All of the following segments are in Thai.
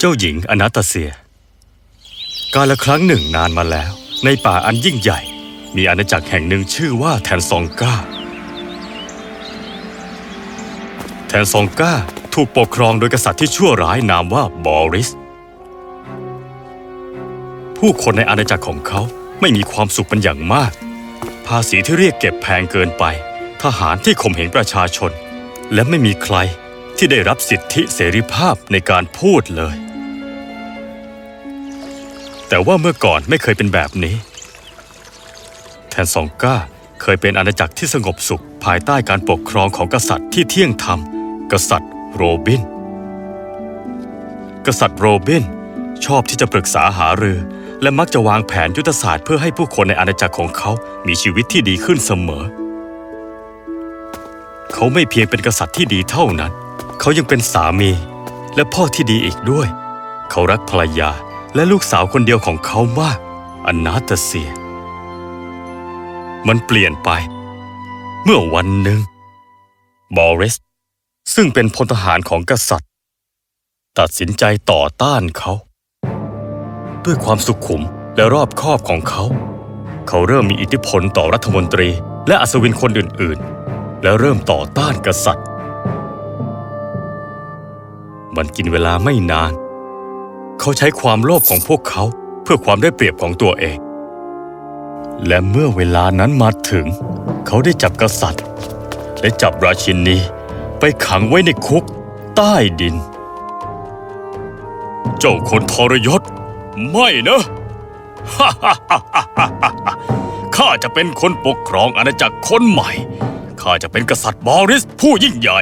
เจ้าหญิงอนาตาเซีย กาลครั้งหนึ่งนานมาแล้ว ในป่าอันยิ่งใหญ่ มีอาณาจักรแห่งหนึ่งชื่อว่าแทนซองกาแทนซองกาถูกปกครองโดยกษัตริย์ที่ชั่วร้ายนามว่าบอริส ผู้คนในอาณาจักรของเขาไม่มีความสุขเป็นอย่างมาก ภาษีที่เรียกเก็บแพงเกินไป ทหารที่ข่มเหงประชาชน และไม่มีใครที่ได้รับสิทธิเสรีภาพในการพูดเลย แต่ว่าเมื่อก่อนไม่เคยเป็นแบบนี้ แทนซองก้าเคยเป็นอาณาจักรที่สงบสุข ภายใต้การปกครองของกษัตริย์ที่เที่ยงธรรม กษัตริย์โรบิน กษัตริย์โรบินชอบที่จะปรึกษาหารือ และมักจะวางแผนยุทธศาสตร์เพื่อให้ผู้คนในอาณาจักรของเขา มีชีวิตที่ดีขึ้นเสมอ เขาไม่เพียงเป็นกษัตริย์ที่ดีเท่านั้น เขายังเป็นสามี และพ่อที่ดีอีกด้วย เขารักภรรยา และลูกสาวคนเดียวของเขามากอนาตาเซีย มันเปลี่ยนไป เมื่อวันหนึ่งบอริส ซึ่งเป็นพลทหารของกษัตริย์ ตัดสินใจต่อต้านเขา ด้วยความสุขุมและรอบคอบของเขา เขาเริ่มมีอิทธิพลต่อรัฐมนตรีและอัศวินคนอื่น ๆ และเริ่มต่อต้านกษัตริย์ มันกินเวลาไม่นาน เขาใช้ความโลภของพวกเขาเพื่อความได้เปรียบของตัวเอง และเมื่อเวลานั้นมาถึง เขาได้จับกษัตริย์ และจับราชินีไปขังไว้ในคุกใต้ดิน เจ้าคนทรยศ ไม่นะข้าจะเป็นคนปกครองอาณาจักรคนใหม่ ข้าจะเป็นกษัตริย์บอริสผู้ยิ่งใหญ่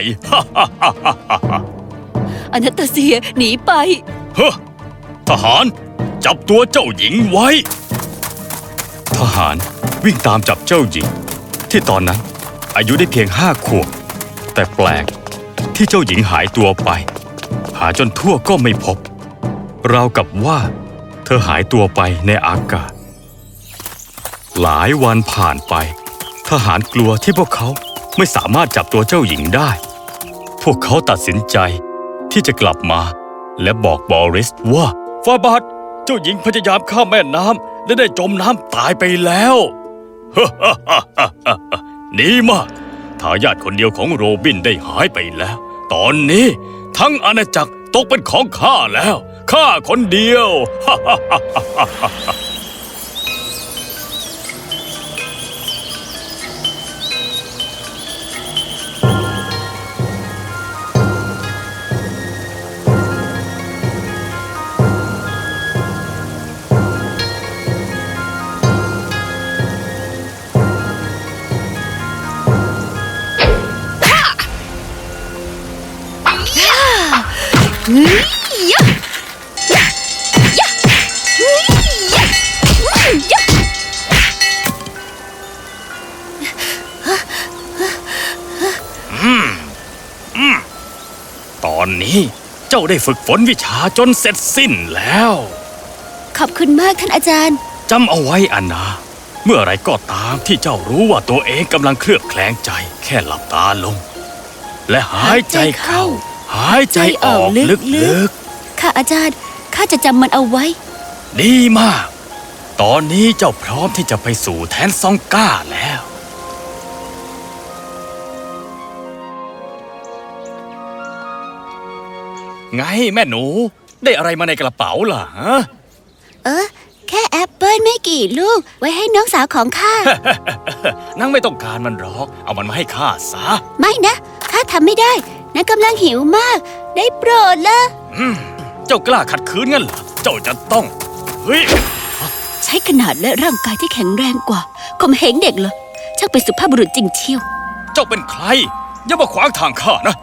อนาตาเซียหนีไป เฮ้อ ทหาร จับตัวเจ้าหญิงไว้ ทหารวิ่งตามจับเจ้าหญิง ที่ตอนนั้นอายุได้เพียงห้าขวบ แต่แปลกที่เจ้าหญิงหายตัวไป หาจนทั่วก็ไม่พบ ราวกับว่า เธอหายตัวไปในอากาศ หลายวันผ่านไป ทหารกลัวที่พวกเขาไม่สามารถจับตัวเจ้าหญิงได้ พวกเขาตัดสินใจที่จะกลับมาและบอกบอริสว่า ฟาบาทเจ้าหญิงพยายามข้ามแม่น้ำและได้จมน้ำตายไปแล้วดีมากทายาทคนเดียวของโรบินได้หายไปแล้ว ตอนนี้ทั้งอาณาจักรตกเป็นของข้าแล้ว ข้าคนเดียว ตอนนี้เจ้าได้ฝึกฝนวิชาจนเสร็จสิ้นแล้ว ขอบคุณมากท่านอาจารย์จำเอาไว้อันนา เมื่อไรก็ตามที่เจ้ารู้ว่าตัวเองกำลังเคลือบแคลงใจ แค่หลับตาลง และหายใจเข้า หายใจออกลึกค่ะอาจารย์ข้าจะจำมันเอาไว้ๆดีมาก ตอนนี้เจ้าพร้อมที่จะไปสู่แทนซองก้าแล้ว ไงแม่หนู ได้อะไรมาในกระเป๋าล่ะฮะเออแค่แอปเปิลไม่กี่ลูก ไว้ให้น้องสาวของข้า นั่งไม่ต้องการมันหรอก เอามันมาให้ข้าซะ ไม่นะข้าทำไม่ได้นายกำลังหิวมาก ได้โปรดละเจ้ากล้าขัดขืนงั้นเหรอเจ้าจะต้องเฮ้ยใช้ขนาดและร่างกายที่แข็งแรงกว่าข่มเหงเด็กเหรอช่างเป็นสุภาพบุรุษจริงเชียว เจ้าเป็นใคร อย่ามาขวางทางข้านะ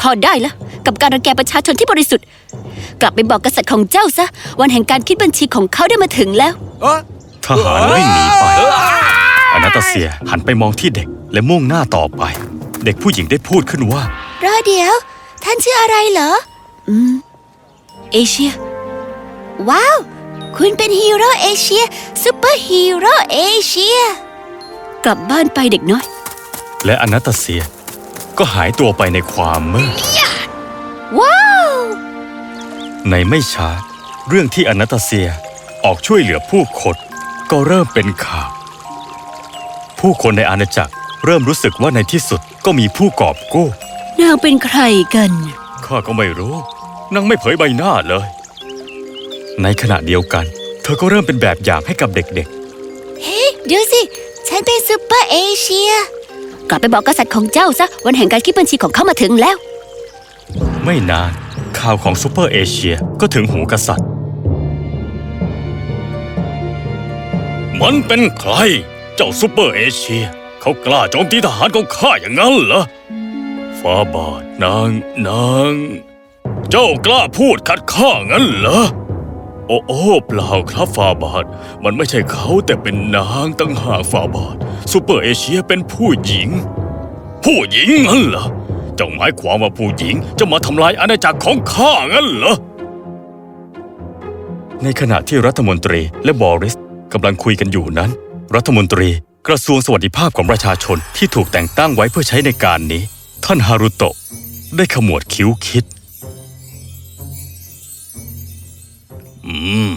พอได้แล้วกับการรังแกประชาชนที่บริสุทธิ์ กลับไปบอกกษัตริย์ของเจ้าซะ วันแห่งการคิดบัญชีของเขาได้มาถึงแล้วทหารวิ่งหนีไป อนาตาเซียหันไปมองที่เด็กและมุ่งหน้าต่อไป เด็กผู้หญิงได้พูดขึ้นว่า รอเดี๋ยว ท่านชื่ออะไรเหรอ อืม เอเชีย ว้าว คุณเป็นฮีโร่เอเชียซูเปอร์ฮีโร่เอเชีย กลับบ้านไปเด็กน้อย และอนาตาเซีย ก็หายตัวไปในความมืดว้าว ในไม่ช้า เรื่องที่อนาตาเซียออกช่วยเหลือผู้คนก็เริ่มเป็นข่าว ผู้คนในอาณาจักรเริ่มรู้สึกว่าในที่สุดก็มีผู้กอบกู้ นางเป็นใครกัน ข้าก็ไม่รู้ นางไม่เผยใบหน้าเลย ในขณะเดียวกัน เธอก็เริ่มเป็นแบบอย่างให้กับเด็กเฮ้ ดูสิ ฉันเป็นซูเปอร์เอเชีย กลับไปบอกกษัตริย์ของเจ้าซะวันแห่งการคิดบัญชีของเขามาถึงแล้ว ไม่นานข่าวของซูเปอร์เอเชียก็ถึงหูกษัตริย์ มันเป็นใคร เจ้าซูเปอร์เอเชีย เขากล้าโจมตีทหารของข้าอย่างนั้นเหรอฝ่าบาทนางนาง เจ้ากล้าพูดขัดข้างั้นเหรอ โอ้โอ้เปล่าครับฝ่าบาท มันไม่ใช่เขาแต่เป็นนางต่างหากฝ่าบาทซูเปอร์เอเชียเป็นผู้หญิง ผู้หญิงงั้นเหรอเจ้าหมายความว่าผู้หญิงจะมาทำลายอาณาจักรของข้างั้นเหรอในขณะที่รัฐมนตรีและบอริสกำลังคุยกันอยู่นั้น รัฐมนตรีกระทรวงสวัสดิภาพของประชาชนที่ถูกแต่งตั้งไว้เพื่อใช้ในการนี้ ท่านฮารุโตะได้ขมวดคิ้วคิด อืม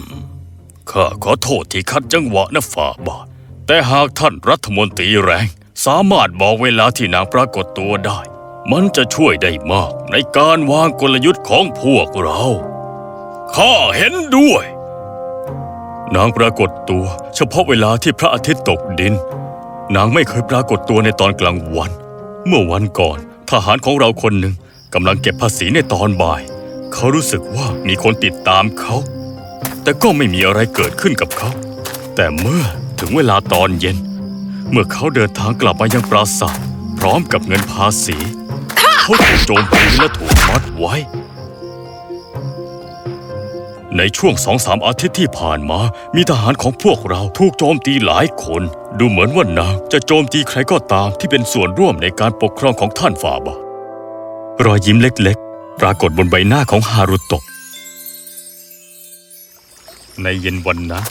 ข้าขอโทษที่คัดจังหวะนะฝ่าบาท แต่หากท่านรัฐมนตรีแรง สามารถบอกเวลาที่นางปรากฏตัวได้ มันจะช่วยได้มากในการวางกลยุทธ์ของพวกเรา ข้าเห็นด้วย นางปรากฏตัว เฉพาะเวลาที่พระอาทิตย์ตกดิน นางไม่เคยปรากฏตัวในตอนกลางวัน เมื่อวันก่อน ทหารของเราคนหนึ่งกำลังเก็บภาษีในตอนบ่าย เขารู้สึกว่ามีคนติดตามเขา แต่ก็ไม่มีอะไรเกิดขึ้นกับเขา แต่เมื่อถึงเวลาตอนเย็น เมื่อเขาเดินทางกลับมายังปราสาทพร้อมกับเงินภาษีเขาถูกโจมตีและถูกมัดไว้ ในช่วงสองสามอาทิตย์ที่ผ่านมา มีทหารของพวกเราถูกโจมตีหลายคน ดูเหมือนว่านางจะโจมตีใครก็ตามที่เป็นส่วนร่วมในการปกครองของท่านฟาบาทรอยยิ้มเล็กๆ ปรากฏบนใบหน้าของฮารุโตะ ในเย็นวันนั้น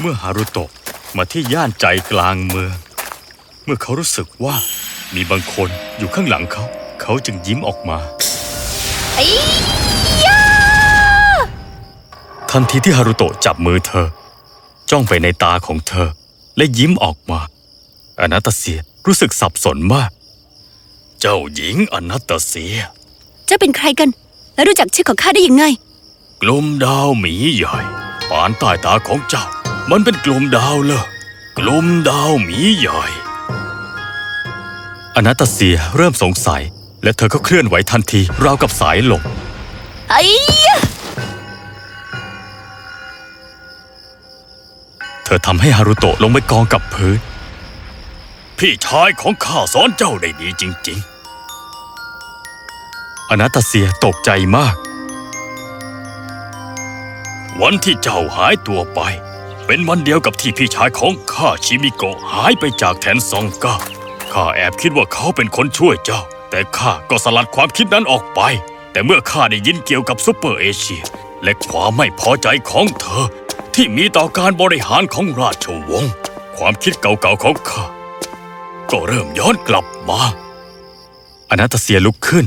เมื่อฮารุโตะมาที่ย่านใจกลางเมือง เมื่อเขารู้สึกว่ามีบางคนอยู่ข้างหลังเขา เขาจึงยิ้มออกมาไอ้ยาทันทีที่ฮารุโตะจับมือเธอ จ้องไปในตาของเธอ และยิ้มออกมาอนาตาเซียรู้สึกสับสนมาก เจ้าหญิงอนาตาเซีย เจ้าเป็นใครกัน และรู้จักชื่อของข้าได้ยังไง กลุ่มดาวหมีใหญ่ ปานใต้ตาของเจ้า มันเป็นกลุ่มดาวเลยกลุ่มดาวหมีใหญ่อนาตาเซียเริ่มสงสัย และเธอก็เคลื่อนไหวทันทีราวกับสายลมไอ้ยาเธอทำให้ฮารุโตะลงไปกองกับพื้น พี่ชายของข้าสอนเจ้าได้ดีจริง ๆ อนาตาเซียตกใจมาก วันที่เจ้าหายตัวไป เป็นวันเดียวกับที่พี่ชายของข้าชิมิโกะหายไปจากแทนซองกาข้าแอบคิดว่าเขาเป็นคนช่วยเจ้า แต่ข้าก็สลัดความคิดนั้นออกไป แต่เมื่อข้าได้ยินเกี่ยวกับซูเปอร์เอเชีย และความไม่พอใจของเธอ ที่มีต่อการบริหารของราชวงศ์ความคิดเก่าๆของข้าก็เริ่มย้อนกลับมาอนาตาเซียลุกขึ้น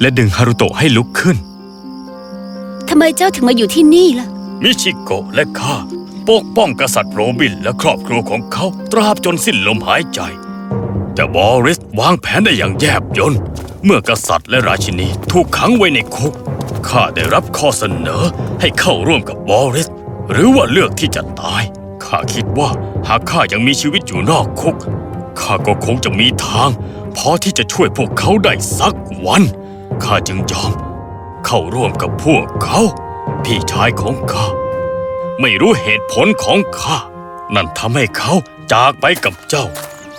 และดึงฮารุโตะให้ลุกขึ้น ไมเจ้าถึงมาอยู่ที่นี่ล่ะ มิชิโกะและข้าปกป้องกษัตริย์โรบินและครอบครัวของเขาตราบจนสิ้นลมหายใจ แต่บอริสวางแผนได้อย่างแยบยลเมื่อกษัตริย์และราชินีถูกขังไว้ในคุกข้าได้รับข้อเสนอให้เข้าร่วมกับบอริส หรือว่าเลือกที่จะตายข้าคิดว่าหากข้ายังมีชีวิตอยู่นอกคุกข้าก็คงจะมีทางพอที่จะช่วยพวกเขาได้สักวันข้าจึงยอม เข้าร่วมกับพวกเขา พี่ชายของข้า ไม่รู้เหตุผลของข้า นั่นทำให้เขาจากไปกับเจ้า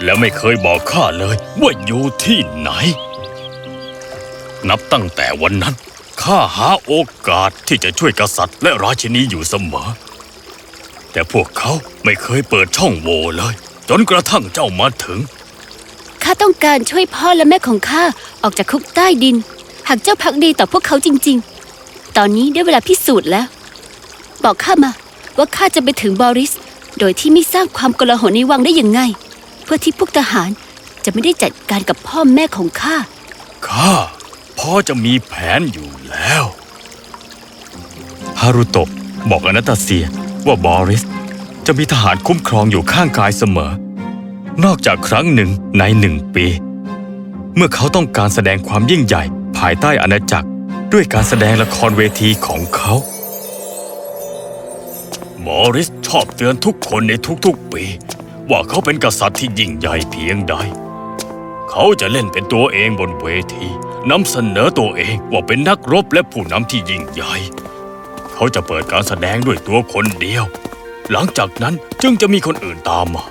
และไม่เคยบอกข้าเลยว่าอยู่ที่ไหน นับตั้งแต่วันนั้นข้าหาโอกาสที่จะช่วยกษัตริย์และราชินีอยู่เสมอ แต่พวกเขาไม่เคยเปิดช่องโหว่เลย จนกระทั่งเจ้ามาถึง ข้าต้องการช่วยพ่อและแม่ของข้าออกจากคุกใต้ดิน หากเจ้าพักดีต่อพวกเขาจริง ๆ ตอนนี้ได้เวลาพิสูจน์แล้ว บอกข้ามาว่าข้าจะไปถึงบอริส โดยที่ไม่สร้างความกลาหลในวังได้ยังไง เพื่อที่พวกทหารจะไม่ได้จัดการกับพ่อแม่ของข้า ข้าพ่อจะมีแผนอยู่แล้วฮารุโตะบอกอนาตาเซียว่าบอริส จะมีทหารคุ้มครองอยู่ข้างกายเสมอ นอกจากครั้งหนึ่งในหนึ่งปี เมื่อเขาต้องการแสดงความยิ่งใหญ่ ภายใต้อาณาจักรด้วยการแสดงละครเวทีของเขาบอริสชอบเตือนทุกคนในทุกๆปี ว่าเขาเป็นกษัตริย์ที่ยิ่งใหญ่เพียงใด เขาจะเล่นเป็นตัวเองบนเวทีนำเสนอตัวเองว่าเป็นนักรบและผู้นำที่ยิ่งใหญ่ เขาจะเปิดการแสดงด้วยตัวคนเดียว หลังจากนั้นจึงจะมีคนอื่นตามมา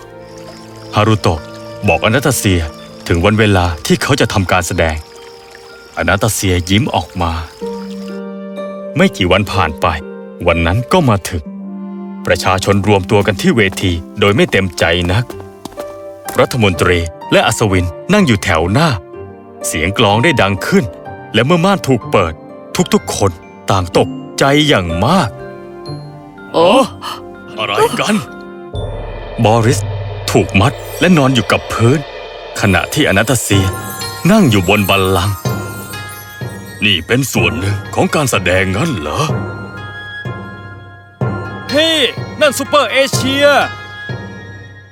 ฮารุโตะบอกอนาตาเซียถึงวันเวลาที่เขาจะทำการแสดง อนาตาเซียยิ้มออกมา ไม่กี่วันผ่านไป วันนั้นก็มาถึง ประชาชนรวมตัวกันที่เวทีโดยไม่เต็มใจนัก รัฐมนตรีและอัศวินนั่งอยู่แถวหน้า เสียงกลองได้ดังขึ้น และเมื่อม่านถูกเปิด ทุกๆคนต่างตกใจอย่างมากโอ้อะไรกัน บอริสถูกมัดและนอนอยู่กับพื้น ขณะที่อนาตาเซียนั่งอยู่บนบัลลังก์ นี่เป็นส่วนหนึ่งของการแสดงงั้นเหรอ เฮ้ นั่นซูเปอร์เอเชีย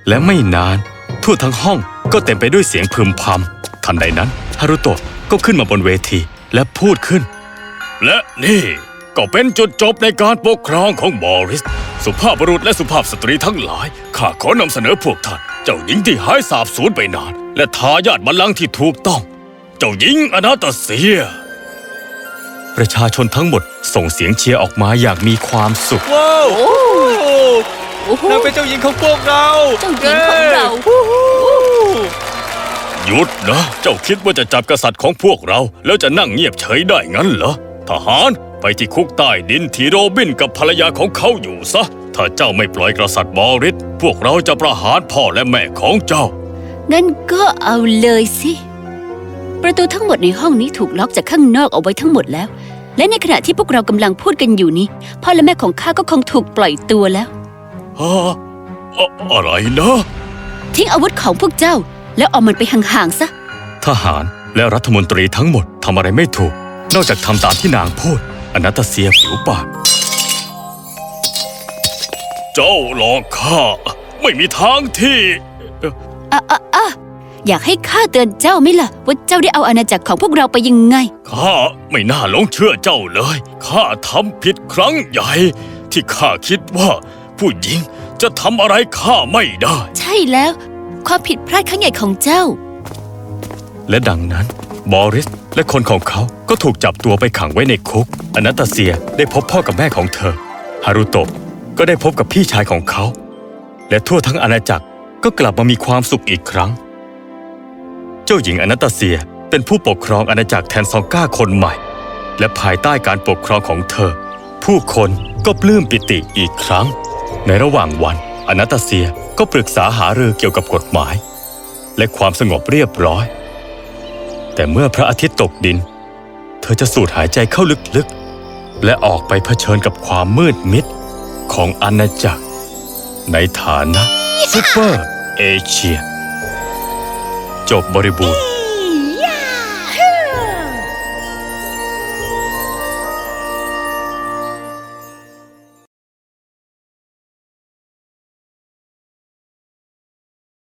และไม่นาน ทั่วทั้งห้องก็เต็มไปด้วยเสียงพึมพำทันใดนั้นฮารุโตะก็ขึ้นมาบนเวทีและพูดขึ้น และนี่ก็เป็นจุดจบในการปกครองของบอริส สุภาพบุรุษและสุภาพสตรีทั้งหลาย ข้าขอนำเสนอพวกท่าน เจ้าหญิงที่หายสาบสูญไปนาน และทายาทบัลลังก์ที่ถูกต้อง เจ้าหญิงอนาตาเซีย ประชาชนทั้งหมดส่งเสียงเชียร์ออกมาอย่างมีความสุข ว้าวโอ้โหนางเป็นเจ้าหญิงของพวกเราเจ้าหญิงของเราหยุดนะ เจ้าคิดว่าจะจับกษัตริย์ของพวกเรา แล้วจะนั่งเงียบเฉยได้งั้นเหรอ ทหารไปที่คุกใต้ดินที่โรบินกับภรรยาของเขาอยู่ซะ ถ้าเจ้าไม่ปล่อยกษัตริย์บอริสพวกเราจะประหารพ่อและแม่ของเจ้า งั้นก็เอาเลยสิ ประตูทั้งหมดในห้องนี้ถูกล็อกจากข้างนอกเอาไว้ทั้งหมดแล้ว และในขณะที่พวกเรากำลังพูดกันอยู่นี้ พ่อและแม่ของข้าก็คงถูกปล่อยตัวแล้ว ฮะอะอะไรนะ ทิ้งอาวุธของพวกเจ้า แล้วเอามันไปห่างๆซะ ทหารและรัฐมนตรีทั้งหมดทำอะไรไม่ถูก นอกจากทำตามที่นางพูดอนาตาเซียผิวปาก เจ้าหลอกข้า ไม่มีทางที่ อะอะอะ อยากให้ข้าเตือนเจ้าไหมล่ะ ว่าเจ้าได้เอาอาณาจักรของพวกเราไปยังไง ข้าไม่น่าหลงเชื่อเจ้าเลย ข้าทำผิดครั้งใหญ่ ที่ข้าคิดว่า ผู้หญิงจะทำอะไรข้าไม่ได้ ใช่แล้ว ความผิดพลาดครั้งใหญ่ของเจ้า และดังนั้นบอริสและคนของเขาก็ถูกจับตัวไปขังไว้ในคุก อนาตาเซียได้พบพ่อกับแม่ของเธอ ฮารุโตะก็ได้พบกับพี่ชายของเขา และทั่วทั้งอาณาจักรก็กลับมามีความสุขอีกครั้ง เจ้าหญิงอนาตาเซียเป็นผู้ปกครองอาณาจักรแทนซองก้าคนใหม่ และภายใต้การปกครองของเธอ ผู้คนก็ปลื้มปิติอีกครั้ง ในระหว่างวันอนาตาเซียก็ปรึกษาหารือเกี่ยวกับกฎหมาย และความสงบเรียบร้อย แต่เมื่อพระอาทิตย์ตกดิน เธอจะสูดหายใจเข้าลึกๆ และออกไปเผชิญกับความมืดมิดของอาณาจักร ในฐานะซูเปอร์เอเชีย จบบริบูรณ์